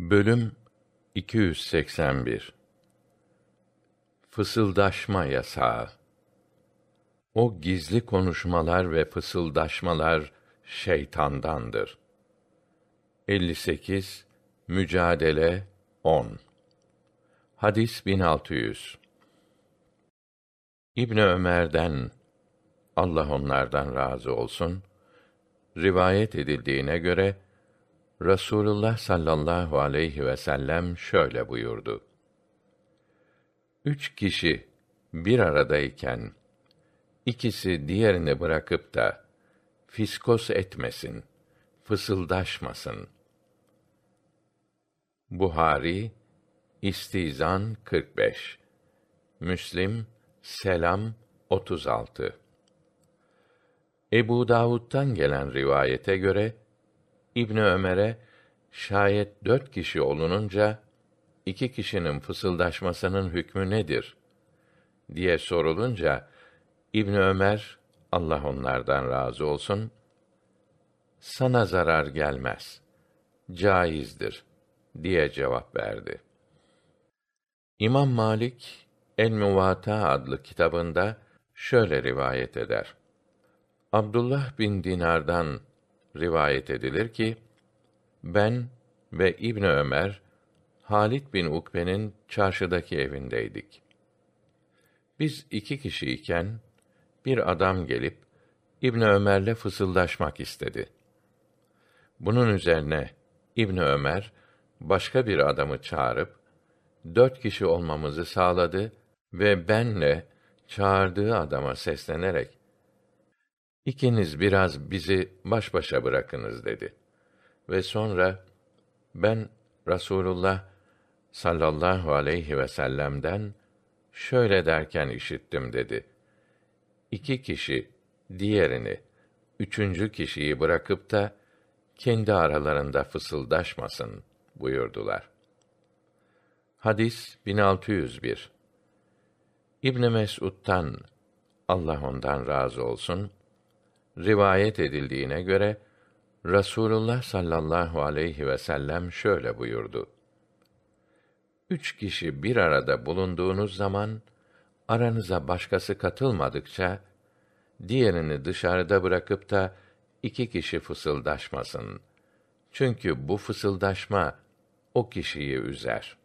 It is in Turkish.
Bölüm 281 Fısıldaşma yasağı. O gizli konuşmalar ve fısıldaşmalar şeytandandır. 58 Mücadele 10 Hadis 1600 İbn Ömer'den Allah onlardan razı olsun rivayet edildiğine göre Rasulullah sallallahu aleyhi ve sellem şöyle buyurdu. Üç kişi bir aradayken ikisi diğerini bırakıp da fiskos etmesin, fısıldaşmasın. Buhari İstizan 45 Müslim Selam 36 Ebu Davud'dan gelen rivayete göre İbni Ömer'e şayet dört kişi olununca iki kişinin fısıldaşmasının hükmü nedir diye sorulunca İbni Ömer Allah onlardan razı olsun sana zarar gelmez caizdir diye cevap verdi. İmam Malik El Muvata adlı kitabında şöyle rivayet eder. Abdullah bin Dinar'dan rivayet edilir ki ben ve İbn Ömer Halit bin Ukbe'nin çarşıdaki evindeydik. Biz iki kişiyken bir adam gelip İbn Ömer'le fısıldaşmak istedi. Bunun üzerine İbn Ömer başka bir adamı çağırıp dört kişi olmamızı sağladı ve benle çağırdığı adama seslenerek İkiniz biraz bizi baş başa bırakınız dedi. Ve sonra ben Rasulullah sallallahu aleyhi ve sellem'den şöyle derken işittim dedi. İki kişi diğerini, üçüncü kişiyi bırakıp da kendi aralarında fısıldaşmasın buyurdular. Hadis 1601 İbn Mes'ud'dan Allah ondan razı olsun rivayet edildiğine göre Rasulullah sallallahu aleyhi ve sellem şöyle buyurdu. Üç kişi bir arada bulunduğunuz zaman, aranıza başkası katılmadıkça, diğerini dışarıda bırakıp da iki kişi fısıldaşmasın. Çünkü bu fısıldaşma o kişiyi üzer.